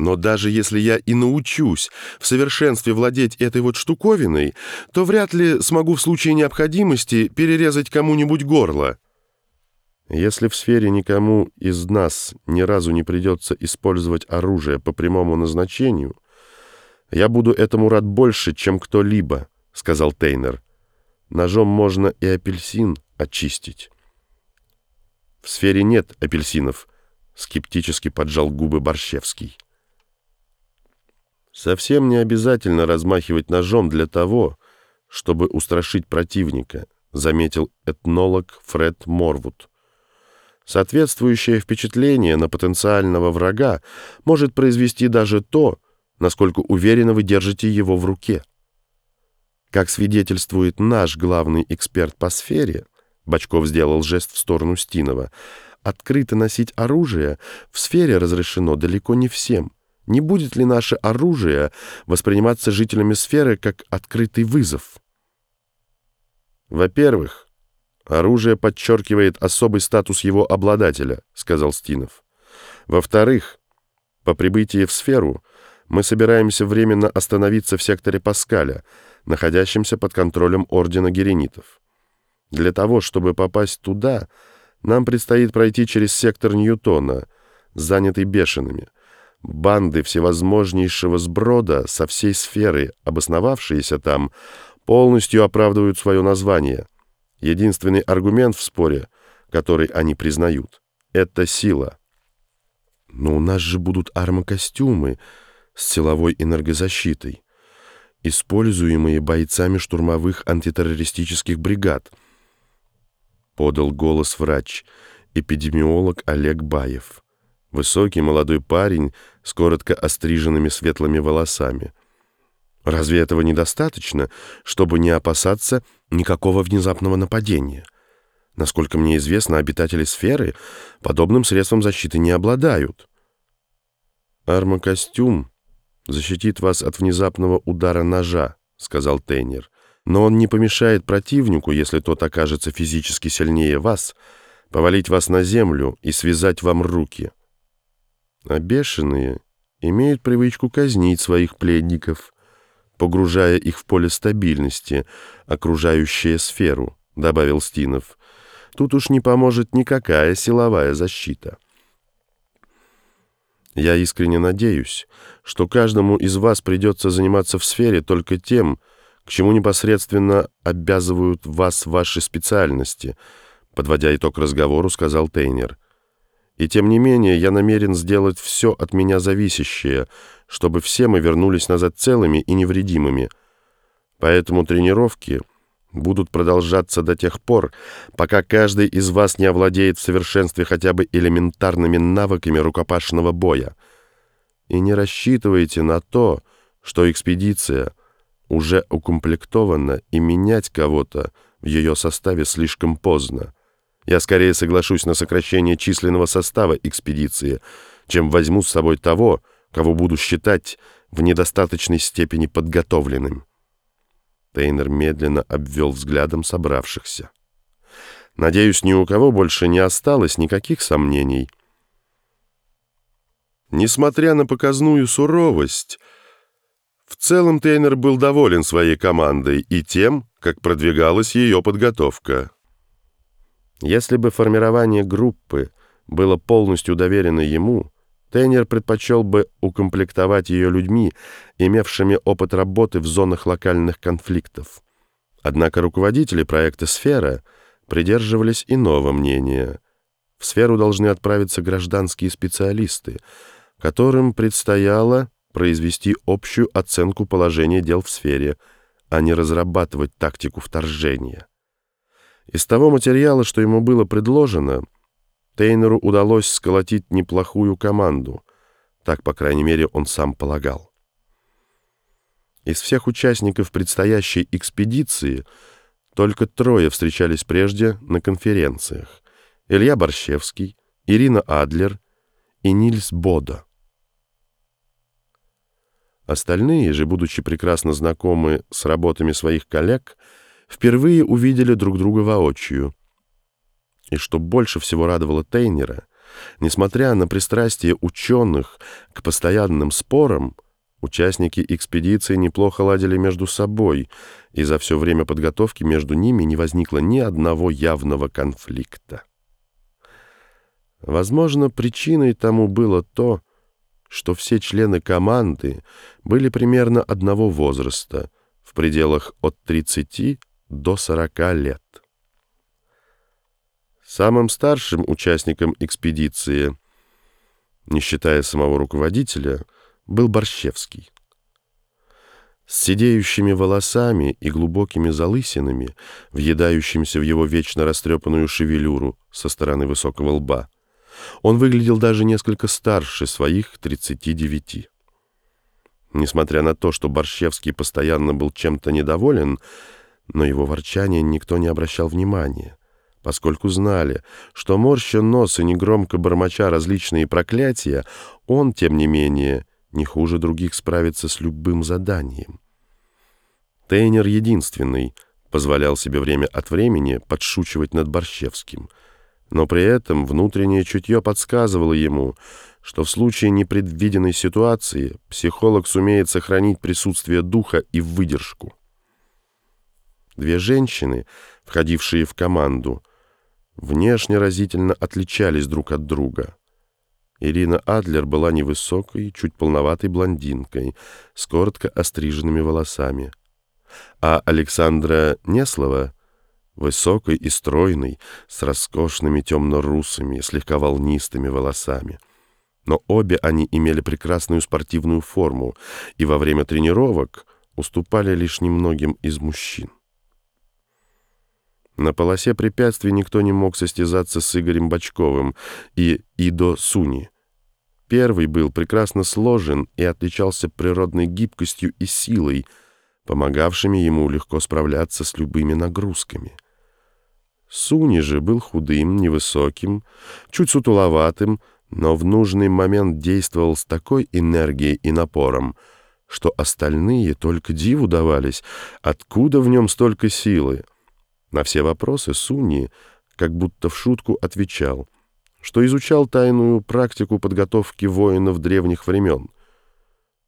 Но даже если я и научусь в совершенстве владеть этой вот штуковиной, то вряд ли смогу в случае необходимости перерезать кому-нибудь горло. Если в сфере никому из нас ни разу не придется использовать оружие по прямому назначению, я буду этому рад больше, чем кто-либо, — сказал Тейнер. Ножом можно и апельсин очистить. В сфере нет апельсинов, — скептически поджал губы Борщевский. Совсем не обязательно размахивать ножом для того, чтобы устрашить противника, заметил этнолог Фред Морвуд. Соответствующее впечатление на потенциального врага может произвести даже то, насколько уверенно вы держите его в руке. Как свидетельствует наш главный эксперт по сфере, Бочков сделал жест в сторону Стинова, открыто носить оружие в сфере разрешено далеко не всем. Не будет ли наше оружие восприниматься жителями сферы как открытый вызов? Во-первых, «Оружие подчеркивает особый статус его обладателя», — сказал Стинов. «Во-вторых, по прибытии в сферу мы собираемся временно остановиться в секторе Паскаля, находящемся под контролем Ордена Геренитов. Для того, чтобы попасть туда, нам предстоит пройти через сектор Ньютона, занятый бешеными. Банды всевозможнейшего сброда со всей сферы, обосновавшиеся там, полностью оправдывают свое название — Единственный аргумент в споре, который они признают, — это сила. Но у нас же будут армокостюмы с силовой энергозащитой, используемые бойцами штурмовых антитеррористических бригад, подал голос врач, эпидемиолог Олег Баев. Высокий молодой парень с коротко остриженными светлыми волосами — Разве этого недостаточно, чтобы не опасаться никакого внезапного нападения? Насколько мне известно, обитатели сферы подобным средством защиты не обладают. «Армокостюм защитит вас от внезапного удара ножа», — сказал Тейнер. «Но он не помешает противнику, если тот окажется физически сильнее вас, повалить вас на землю и связать вам руки. А бешеные имеют привычку казнить своих пленников» погружая их в поле стабильности, окружающее сферу, добавил Стинов. Тут уж не поможет никакая силовая защита. Я искренне надеюсь, что каждому из вас придется заниматься в сфере только тем, к чему непосредственно обязывают вас ваши специальности, подводя итог разговору, сказал Тейнер. И тем не менее я намерен сделать все от меня зависящее, чтобы все мы вернулись назад целыми и невредимыми. Поэтому тренировки будут продолжаться до тех пор, пока каждый из вас не овладеет в совершенстве хотя бы элементарными навыками рукопашного боя. И не рассчитывайте на то, что экспедиция уже укомплектована и менять кого-то в ее составе слишком поздно. Я скорее соглашусь на сокращение численного состава экспедиции, чем возьму с собой того, кого буду считать в недостаточной степени подготовленным. Тейнер медленно обвел взглядом собравшихся. Надеюсь, ни у кого больше не осталось никаких сомнений. Несмотря на показную суровость, в целом Тейнер был доволен своей командой и тем, как продвигалась ее подготовка. Если бы формирование группы было полностью доверено ему, Тейнер предпочел бы укомплектовать ее людьми, имевшими опыт работы в зонах локальных конфликтов. Однако руководители проекта «Сфера» придерживались иного мнения. В сферу должны отправиться гражданские специалисты, которым предстояло произвести общую оценку положения дел в сфере, а не разрабатывать тактику вторжения. Из того материала, что ему было предложено, Тейнеру удалось сколотить неплохую команду. Так, по крайней мере, он сам полагал. Из всех участников предстоящей экспедиции только трое встречались прежде на конференциях. Илья Борщевский, Ирина Адлер и Нильс Бода. Остальные же, будучи прекрасно знакомы с работами своих коллег, впервые увидели друг друга воочию. И что больше всего радовало Тейнера, Несмотря на пристрастие ученых к постоянным спорам, участники экспедиции неплохо ладили между собой, и за все время подготовки между ними не возникло ни одного явного конфликта. Возможно, причиной тому было то, что все члены команды были примерно одного возраста, в пределах от 30 до 40 лет. Самым старшим участником экспедиции, не считая самого руководителя, был Борщевский. С сидеющими волосами и глубокими залысинами, въедающимся в его вечно растрепанную шевелюру со стороны высокого лба, он выглядел даже несколько старше своих 39. Несмотря на то, что Борщевский постоянно был чем-то недоволен, но его ворчание никто не обращал внимания, поскольку знали, что морща нос и негромко бормоча различные проклятия, он, тем не менее, не хуже других справится с любым заданием. Тейнер единственный позволял себе время от времени подшучивать над Борщевским — но при этом внутреннее чутье подсказывало ему, что в случае непредвиденной ситуации психолог сумеет сохранить присутствие духа и выдержку. Две женщины, входившие в команду, внешне разительно отличались друг от друга. Ирина Адлер была невысокой, чуть полноватой блондинкой с коротко остриженными волосами, а Александра Неслова — высокой и стройной, с роскошными темно-русыми, слегка волнистыми волосами. Но обе они имели прекрасную спортивную форму и во время тренировок уступали лишь немногим из мужчин. На полосе препятствий никто не мог состязаться с Игорем Бочковым и Идо Суни. Первый был прекрасно сложен и отличался природной гибкостью и силой, помогавшими ему легко справляться с любыми нагрузками — Суни же был худым, невысоким, чуть сутуловатым, но в нужный момент действовал с такой энергией и напором, что остальные только диву давались, откуда в нем столько силы. На все вопросы Суни как будто в шутку отвечал, что изучал тайную практику подготовки воинов древних времен —